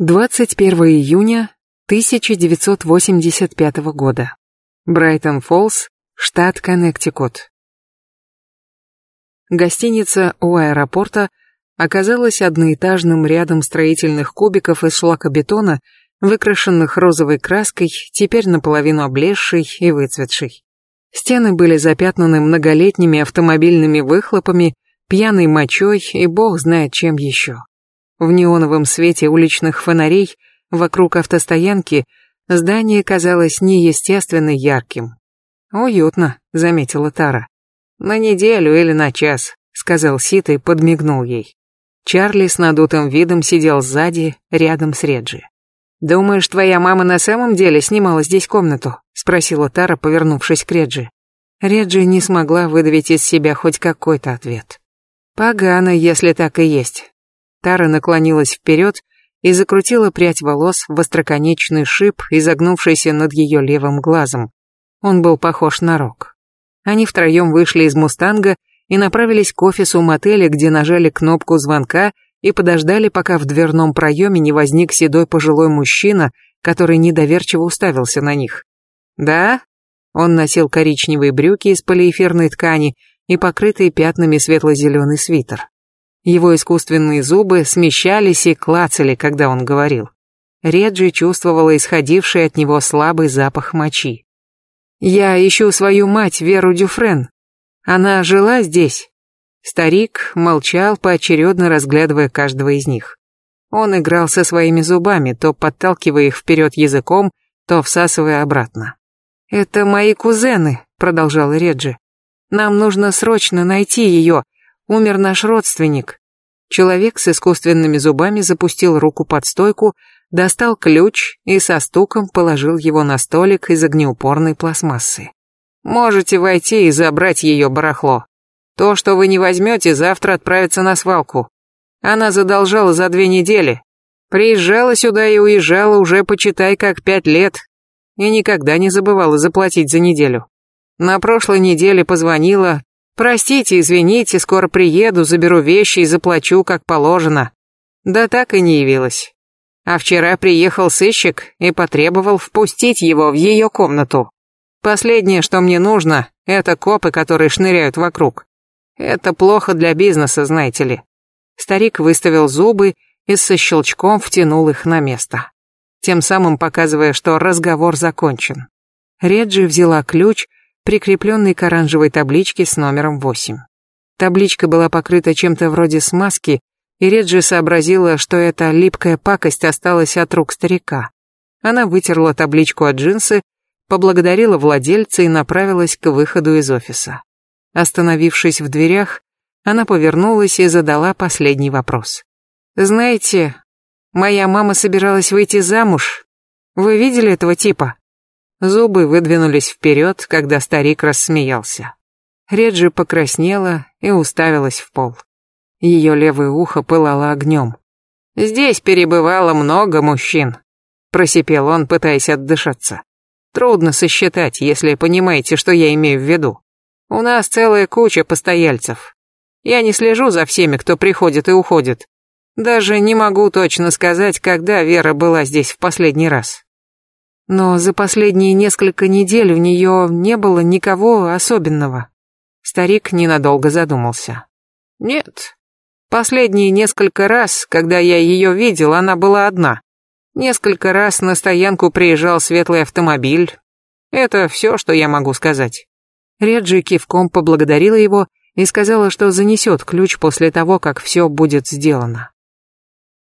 21 июня 1985 года. Брайтон-Фоллс, штат Коннектикут. Гостиница у аэропорта оказалась одноэтажным рядом строительных кубиков из шлакобетона, выкрашенных розовой краской, теперь наполовину облезшей и выцветшей. Стены были запятнаны многолетними автомобильными выхлопами, пьяной мочой и бог знает чем еще. В неоновом свете уличных фонарей вокруг автостоянки здание казалось неестественно ярким. «Уютно», — заметила Тара. «На неделю или на час», — сказал Сит и подмигнул ей. Чарли с надутым видом сидел сзади, рядом с Реджи. «Думаешь, твоя мама на самом деле снимала здесь комнату?» — спросила Тара, повернувшись к Реджи. Реджи не смогла выдавить из себя хоть какой-то ответ. «Погано, если так и есть. Тара наклонилась вперед и закрутила прядь волос в остроконечный шип, изогнувшийся над ее левым глазом. Он был похож на рог. Они втроем вышли из «Мустанга» и направились к офису мотеля, где нажали кнопку звонка и подождали, пока в дверном проеме не возник седой пожилой мужчина, который недоверчиво уставился на них. «Да?» Он носил коричневые брюки из полиэфирной ткани и покрытый пятнами светло-зеленый свитер. Его искусственные зубы смещались и клацали, когда он говорил. Реджи чувствовала исходивший от него слабый запах мочи. «Я ищу свою мать, Веру Дюфрен. Она жила здесь?» Старик молчал, поочередно разглядывая каждого из них. Он играл со своими зубами, то подталкивая их вперед языком, то всасывая обратно. «Это мои кузены», — продолжал Реджи. «Нам нужно срочно найти ее. Умер наш родственник. Человек с искусственными зубами запустил руку под стойку, достал ключ и со стуком положил его на столик из огнеупорной пластмассы. «Можете войти и забрать ее барахло. То, что вы не возьмете, завтра отправится на свалку. Она задолжала за две недели. Приезжала сюда и уезжала уже, почитай, как пять лет. И никогда не забывала заплатить за неделю. На прошлой неделе позвонила, Простите, извините, скоро приеду, заберу вещи и заплачу, как положено. Да так и не явилась. А вчера приехал сыщик и потребовал впустить его в ее комнату. Последнее, что мне нужно, это копы, которые шныряют вокруг. Это плохо для бизнеса, знаете ли. Старик выставил зубы и со щелчком втянул их на место, тем самым показывая, что разговор закончен. Реджи взяла ключ прикрепленный к оранжевой табличке с номером 8. Табличка была покрыта чем-то вроде смазки, и Реджи сообразила, что эта липкая пакость осталась от рук старика. Она вытерла табличку от джинсы, поблагодарила владельца и направилась к выходу из офиса. Остановившись в дверях, она повернулась и задала последний вопрос. «Знаете, моя мама собиралась выйти замуж. Вы видели этого типа?» Зубы выдвинулись вперед, когда старик рассмеялся. Реджи покраснела и уставилась в пол. Ее левое ухо пылало огнем. «Здесь перебывало много мужчин», — просипел он, пытаясь отдышаться. «Трудно сосчитать, если понимаете, что я имею в виду. У нас целая куча постояльцев. Я не слежу за всеми, кто приходит и уходит. Даже не могу точно сказать, когда Вера была здесь в последний раз. Но за последние несколько недель у нее не было никого особенного. Старик ненадолго задумался. Нет. Последние несколько раз, когда я ее видел, она была одна. Несколько раз на стоянку приезжал светлый автомобиль. Это все, что я могу сказать. Реджи кивком поблагодарила его и сказала, что занесет ключ после того, как все будет сделано.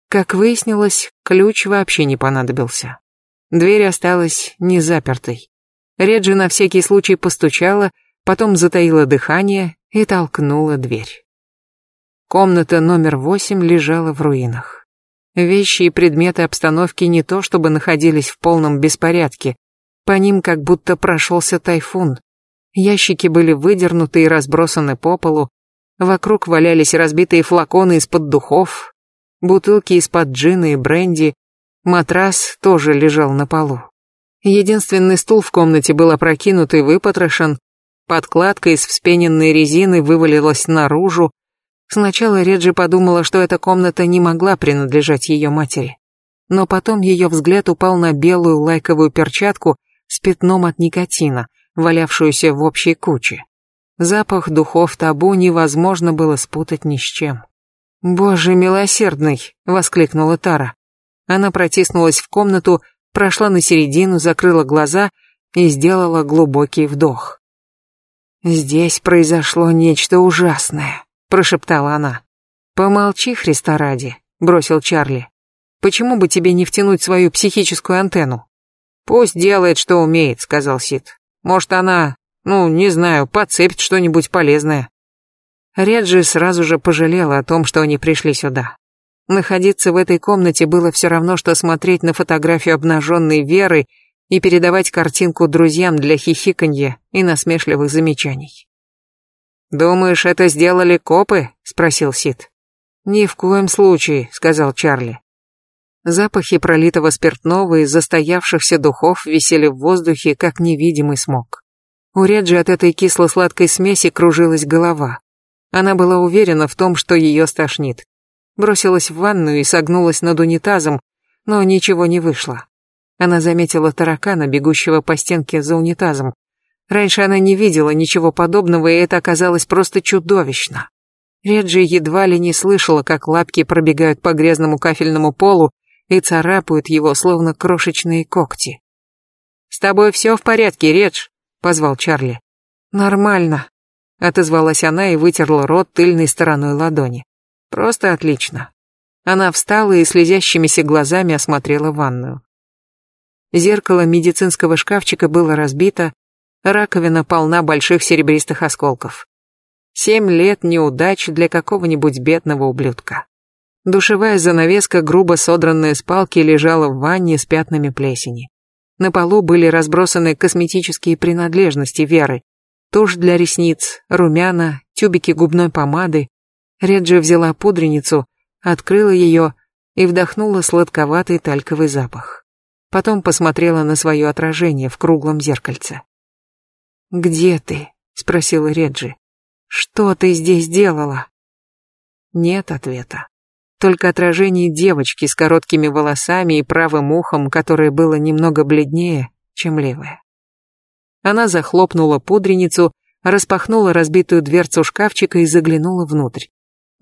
Как выяснилось, ключ вообще не понадобился. Дверь осталась незапертой. Реджи на всякий случай постучала, потом затаила дыхание и толкнула дверь. Комната номер восемь лежала в руинах. Вещи и предметы обстановки не то чтобы находились в полном беспорядке, по ним как будто прошелся тайфун. Ящики были выдернуты и разбросаны по полу, вокруг валялись разбитые флаконы из-под духов, бутылки из-под джина и бренди, Матрас тоже лежал на полу. Единственный стул в комнате был опрокинут и выпотрошен, подкладка из вспененной резины вывалилась наружу. Сначала Реджи подумала, что эта комната не могла принадлежать ее матери. но потом ее взгляд упал на белую лайковую перчатку с пятном от никотина, валявшуюся в общей куче. Запах духов табу невозможно было спутать ни с чем. «Боже милосердный!» — воскликнула Тара. Она протиснулась в комнату, прошла на середину, закрыла глаза и сделала глубокий вдох. «Здесь произошло нечто ужасное», — прошептала она. «Помолчи, Христа ради», — бросил Чарли. «Почему бы тебе не втянуть свою психическую антенну?» «Пусть делает, что умеет», — сказал Сид. «Может, она, ну, не знаю, подцепит что-нибудь полезное». Реджи сразу же пожалела о том, что они пришли сюда. Находиться в этой комнате было все равно, что смотреть на фотографию обнаженной Веры и передавать картинку друзьям для хихиканья и насмешливых замечаний. «Думаешь, это сделали копы?» — спросил Сид. «Ни в коем случае», — сказал Чарли. Запахи пролитого спиртного и застоявшихся духов висели в воздухе, как невидимый смог. У Реджи от этой кисло-сладкой смеси кружилась голова. Она была уверена в том, что ее стошнит. Бросилась в ванную и согнулась над унитазом, но ничего не вышло. Она заметила таракана, бегущего по стенке за унитазом. Раньше она не видела ничего подобного, и это оказалось просто чудовищно. Реджи едва ли не слышала, как лапки пробегают по грязному кафельному полу и царапают его, словно крошечные когти. «С тобой все в порядке, Редж?» — позвал Чарли. «Нормально», Отозвалась она и вытерла рот тыльной стороной ладони. Просто отлично. Она встала и слезящимися глазами осмотрела ванную. Зеркало медицинского шкафчика было разбито, раковина полна больших серебристых осколков. Семь лет неудач для какого-нибудь бедного ублюдка. Душевая занавеска, грубо содранная с палки, лежала в ванне с пятнами плесени. На полу были разбросаны косметические принадлежности Веры, тушь для ресниц, румяна, тюбики губной помады. Реджи взяла пудреницу, открыла ее и вдохнула сладковатый тальковый запах. Потом посмотрела на свое отражение в круглом зеркальце. «Где ты?» — спросила Реджи. «Что ты здесь делала?» Нет ответа. Только отражение девочки с короткими волосами и правым ухом, которое было немного бледнее, чем левое. Она захлопнула пудреницу, распахнула разбитую дверцу шкафчика и заглянула внутрь.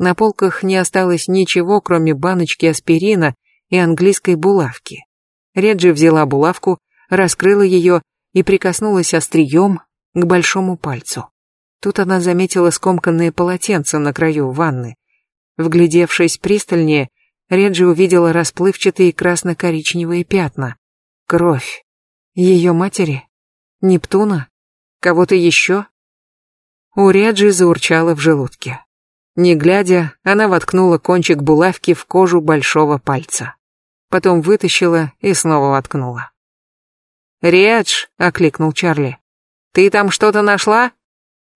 На полках не осталось ничего, кроме баночки аспирина и английской булавки. Реджи взяла булавку, раскрыла ее и прикоснулась острием к большому пальцу. Тут она заметила скомканное полотенце на краю ванны. Вглядевшись пристальнее, Реджи увидела расплывчатые красно-коричневые пятна. Кровь. Ее матери? Нептуна? Кого-то еще? У Реджи заурчало в желудке. Не глядя, она воткнула кончик булавки в кожу большого пальца. Потом вытащила и снова воткнула. «Редж!» — окликнул Чарли. «Ты там что-то нашла?»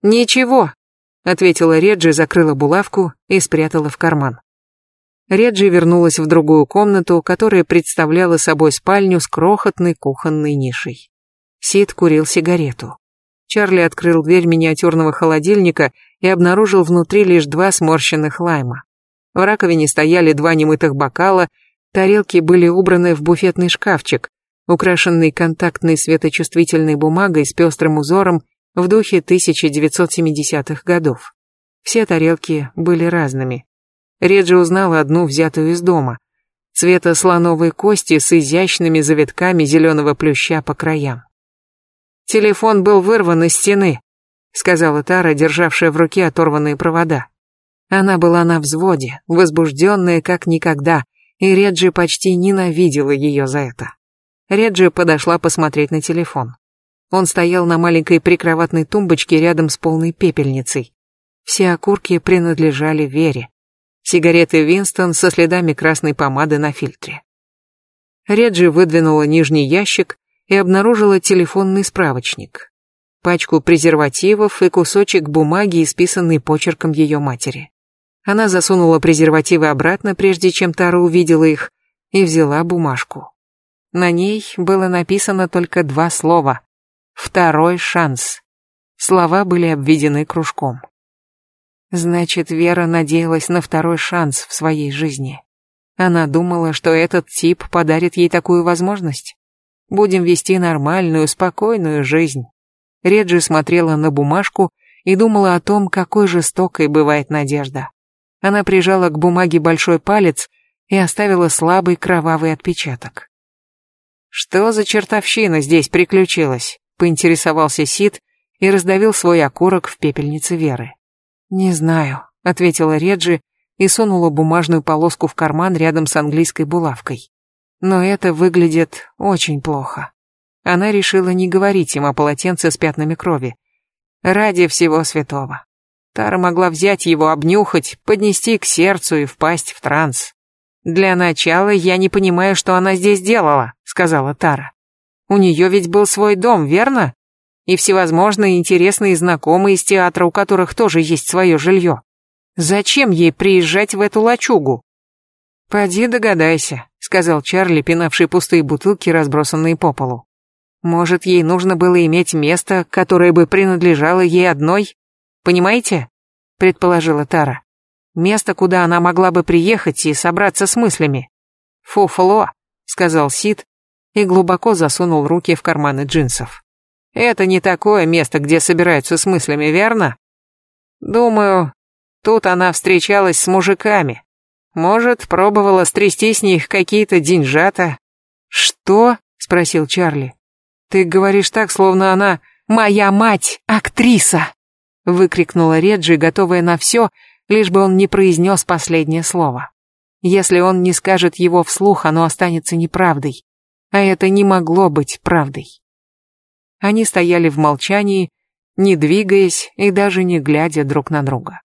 «Ничего», — ответила Реджи, закрыла булавку и спрятала в карман. Реджи вернулась в другую комнату, которая представляла собой спальню с крохотной кухонной нишей. Сид курил сигарету. Чарли открыл дверь миниатюрного холодильника и обнаружил внутри лишь два сморщенных лайма. В раковине стояли два немытых бокала, тарелки были убраны в буфетный шкафчик, украшенный контактной светочувствительной бумагой с пестрым узором в духе 1970-х годов. Все тарелки были разными. Реджи узнала одну, взятую из дома, цвета слоновой кости с изящными завитками зеленого плюща по краям. Телефон был вырван из стены, сказала Тара, державшая в руке оторванные провода. Она была на взводе, возбужденная как никогда, и Реджи почти ненавидела ее за это. Реджи подошла посмотреть на телефон. Он стоял на маленькой прикроватной тумбочке рядом с полной пепельницей. Все окурки принадлежали Вере. Сигареты Винстон со следами красной помады на фильтре. Реджи выдвинула нижний ящик и обнаружила телефонный справочник, пачку презервативов и кусочек бумаги, исписанный почерком ее матери. Она засунула презервативы обратно, прежде чем Тара увидела их, и взяла бумажку. На ней было написано только два слова «Второй шанс». Слова были обведены кружком. Значит, Вера надеялась на второй шанс в своей жизни. Она думала, что этот тип подарит ей такую возможность. Будем вести нормальную, спокойную жизнь. Реджи смотрела на бумажку и думала о том, какой жестокой бывает надежда. Она прижала к бумаге большой палец и оставила слабый кровавый отпечаток. «Что за чертовщина здесь приключилась?» — поинтересовался Сид и раздавил свой окурок в пепельнице Веры. «Не знаю», — ответила Реджи и сунула бумажную полоску в карман рядом с английской булавкой. Но это выглядит очень плохо. Она решила не говорить им о полотенце с пятнами крови. Ради всего святого. Тара могла взять его, обнюхать, поднести к сердцу и впасть в транс. «Для начала я не понимаю, что она здесь делала», — сказала Тара. «У нее ведь был свой дом, верно? И всевозможные интересные знакомые из театра, у которых тоже есть свое жилье. Зачем ей приезжать в эту лачугу?» «Поди догадайся», — сказал Чарли, пинавший пустые бутылки, разбросанные по полу. «Может, ей нужно было иметь место, которое бы принадлежало ей одной? Понимаете? Предположила Тара. Место, куда она могла бы приехать и собраться с мыслями. Фуфло, сказал Сид и глубоко засунул руки в карманы джинсов. Это не такое место, где собираются с мыслями, верно? Думаю, тут она встречалась с мужиками. Может, пробовала стрясти с них какие-то деньжата. Что? спросил Чарли. Ты говоришь так, словно она моя мать, актриса выкрикнула Реджи, готовая на все, лишь бы он не произнес последнее слово. Если он не скажет его вслух, оно останется неправдой. А это не могло быть правдой. Они стояли в молчании, не двигаясь и даже не глядя друг на друга.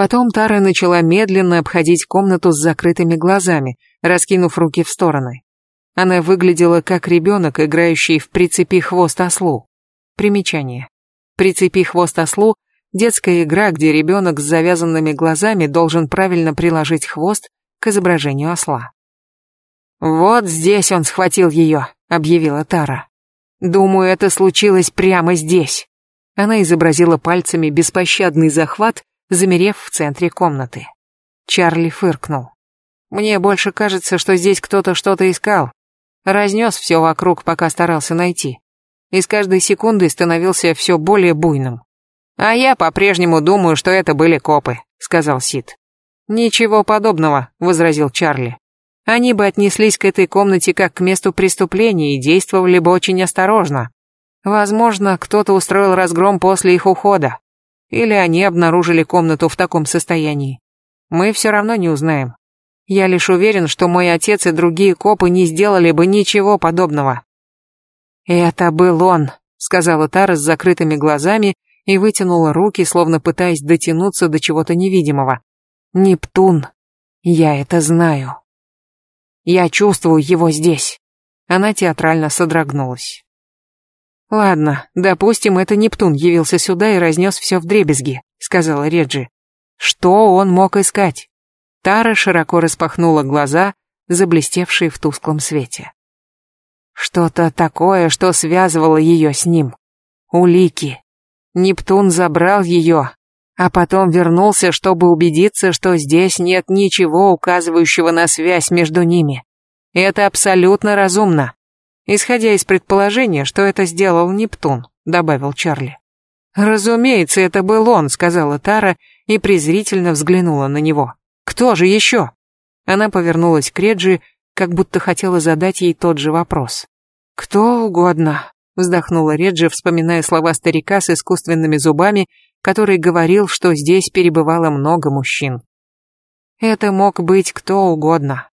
Потом Тара начала медленно обходить комнату с закрытыми глазами, раскинув руки в стороны. Она выглядела как ребенок, играющий в «Прицепи хвост ослу». Примечание. «Прицепи хвост ослу» Детская игра, где ребенок с завязанными глазами должен правильно приложить хвост к изображению осла. «Вот здесь он схватил ее», — объявила Тара. «Думаю, это случилось прямо здесь». Она изобразила пальцами беспощадный захват, замерев в центре комнаты. Чарли фыркнул. «Мне больше кажется, что здесь кто-то что-то искал. Разнес все вокруг, пока старался найти. И с каждой секундой становился все более буйным. «А я по-прежнему думаю, что это были копы», — сказал Сид. «Ничего подобного», — возразил Чарли. «Они бы отнеслись к этой комнате как к месту преступления и действовали бы очень осторожно. Возможно, кто-то устроил разгром после их ухода. Или они обнаружили комнату в таком состоянии. Мы все равно не узнаем. Я лишь уверен, что мой отец и другие копы не сделали бы ничего подобного». «Это был он», — сказала Тара с закрытыми глазами и вытянула руки, словно пытаясь дотянуться до чего-то невидимого. «Нептун. Я это знаю. Я чувствую его здесь». Она театрально содрогнулась. «Ладно, допустим, это Нептун явился сюда и разнес все вдребезги», — сказала Реджи. «Что он мог искать?» Тара широко распахнула глаза, заблестевшие в тусклом свете. Что-то такое, что связывало ее с ним. Улики. Нептун забрал ее, а потом вернулся, чтобы убедиться, что здесь нет ничего, указывающего на связь между ними. Это абсолютно разумно. Исходя из предположения, что это сделал Нептун, добавил Чарли. Разумеется, это был он, сказала Тара и презрительно взглянула на него. Кто же еще? Она повернулась к Реджи, как будто хотела задать ей тот же вопрос. Кто угодно, вздохнула Реджи, вспоминая слова старика с искусственными зубами, который говорил, что здесь перебывало много мужчин. Это мог быть кто угодно.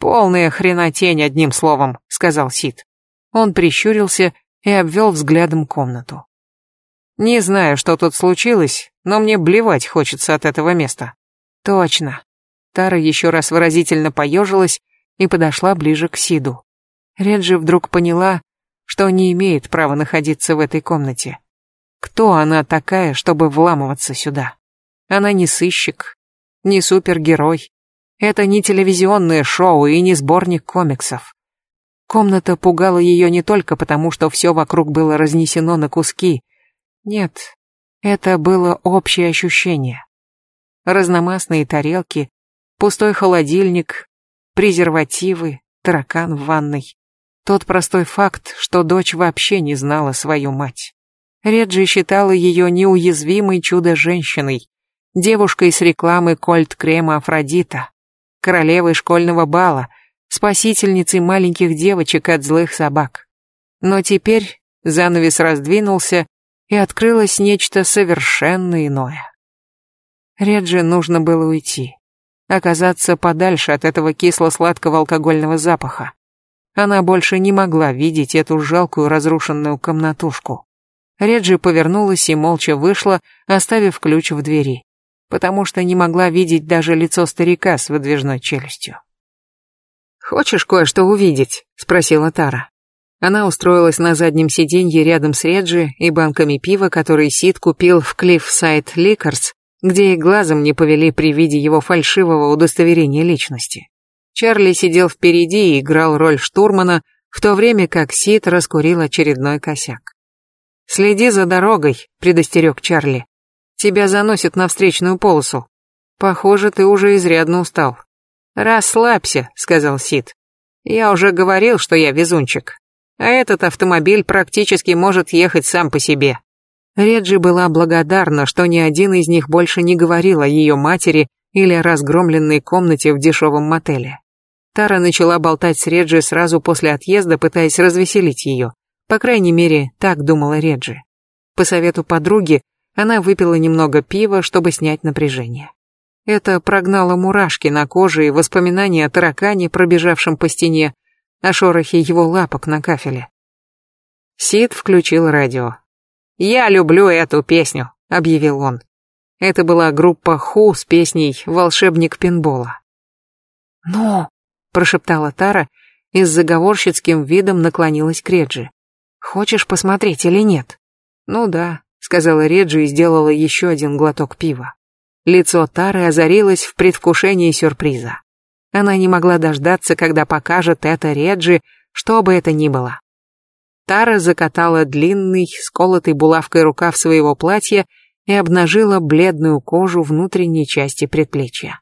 Полная хренотень, одним словом, сказал Сид. Он прищурился и обвел взглядом комнату. Не знаю, что тут случилось, но мне блевать хочется от этого места. Точно. Тара еще раз выразительно поежилась и подошла ближе к Сиду. Реджи вдруг поняла, что не имеет права находиться в этой комнате. Кто она такая, чтобы вламываться сюда? Она не сыщик, не супергерой. Это не телевизионное шоу и не сборник комиксов. Комната пугала ее не только потому, что все вокруг было разнесено на куски. Нет, это было общее ощущение. Разномастные тарелки, пустой холодильник, презервативы, таракан в ванной. Тот простой факт, что дочь вообще не знала свою мать. Реджи считала ее неуязвимой чудо-женщиной, девушкой с рекламы кольт-крема Афродита, королевой школьного бала, спасительницей маленьких девочек от злых собак. Но теперь занавес раздвинулся, и открылось нечто совершенно иное. Реджи нужно было уйти, оказаться подальше от этого кисло-сладкого алкогольного запаха. Она больше не могла видеть эту жалкую разрушенную комнатушку. Реджи повернулась и молча вышла, оставив ключ в двери, потому что не могла видеть даже лицо старика с выдвижной челюстью. «Хочешь кое-что увидеть?» — спросила Тара. Она устроилась на заднем сиденье рядом с Реджи и банками пива, которые Сид купил в Cliffside Liquors, где и глазом не повели при виде его фальшивого удостоверения личности. Чарли сидел впереди и играл роль штурмана, в то время как Сид раскурил очередной косяк. «Следи за дорогой», — предостерег Чарли. «Тебя заносит на встречную полосу. Похоже, ты уже изрядно устал». «Расслабься», — сказал Сид. «Я уже говорил, что я везунчик. А этот автомобиль практически может ехать сам по себе». Реджи была благодарна, что ни один из них больше не говорил о ее матери или о разгромленной комнате в дешевом мотеле. Тара начала болтать с Реджи сразу после отъезда, пытаясь развеселить ее. По крайней мере, так думала Реджи. По совету подруги, она выпила немного пива, чтобы снять напряжение. Это прогнало мурашки на коже и воспоминания о таракане, пробежавшем по стене, о шорохе его лапок на кафеле. Сид включил радио. «Я люблю эту песню», — объявил он. Это была группа Ху с песней «Волшебник пинбола». «Ну, прошептала Тара и с заговорщицким видом наклонилась к Реджи. «Хочешь посмотреть или нет?» «Ну да», — сказала Реджи и сделала еще один глоток пива. Лицо Тары озарилось в предвкушении сюрприза. Она не могла дождаться, когда покажет это Реджи, что бы это ни было. Тара закатала длинный, сколотый булавкой рукав своего платья и обнажила бледную кожу внутренней части предплечья.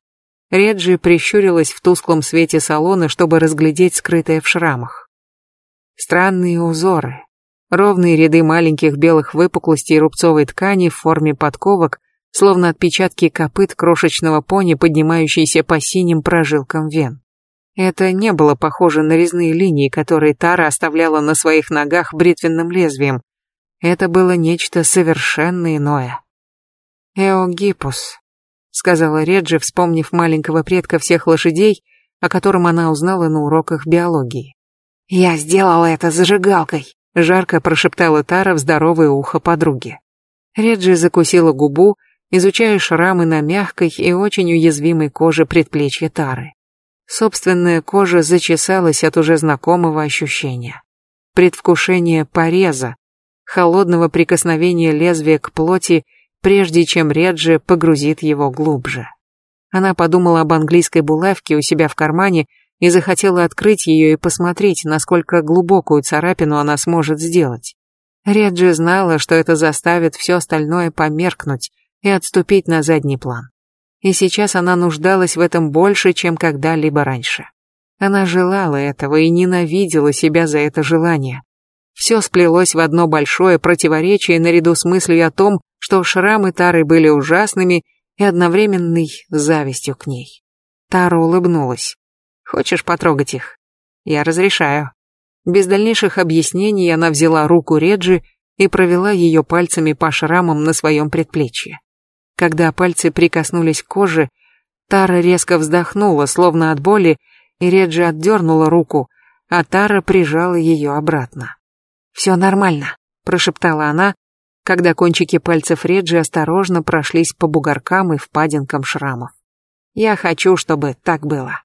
Реджи прищурилась в тусклом свете салона, чтобы разглядеть скрытое в шрамах. Странные узоры, ровные ряды маленьких белых выпуклостей рубцовой ткани в форме подковок, словно отпечатки копыт крошечного пони, поднимающиеся по синим прожилкам вен. Это не было похоже на резные линии, которые Тара оставляла на своих ногах бритвенным лезвием. Это было нечто совершенно иное. Эогипус, сказала Реджи, вспомнив маленького предка всех лошадей, о котором она узнала на уроках биологии. «Я сделала это зажигалкой», — жарко прошептала Тара в здоровое ухо подруги. Реджи закусила губу, изучая шрамы на мягкой и очень уязвимой коже предплечья Тары. Собственная кожа зачесалась от уже знакомого ощущения. Предвкушение пореза, холодного прикосновения лезвия к плоти прежде чем Реджи погрузит его глубже. Она подумала об английской булавке у себя в кармане и захотела открыть ее и посмотреть, насколько глубокую царапину она сможет сделать. Реджи знала, что это заставит все остальное померкнуть и отступить на задний план. И сейчас она нуждалась в этом больше, чем когда-либо раньше. Она желала этого и ненавидела себя за это желание. Все сплелось в одно большое противоречие наряду с мыслью о том, что шрамы Тары были ужасными и одновременной завистью к ней. Тара улыбнулась. «Хочешь потрогать их?» «Я разрешаю». Без дальнейших объяснений она взяла руку Реджи и провела ее пальцами по шрамам на своем предплечье. Когда пальцы прикоснулись к коже, Тара резко вздохнула, словно от боли, и Реджи отдернула руку, а Тара прижала ее обратно. «Все нормально», — прошептала она, когда кончики пальцев Реджи осторожно прошлись по бугоркам и впадинкам шрамов. Я хочу, чтобы так было.